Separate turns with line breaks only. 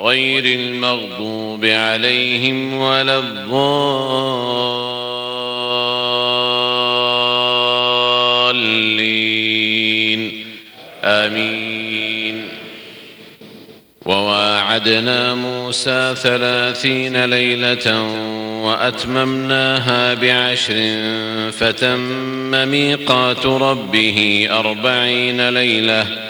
غير المغضوب عليهم ولا الضالين. آمين. وواعدنا موسى ثلاثين ليلة وأتممناها بعشر فتم ميقات ربه أربعين ليلة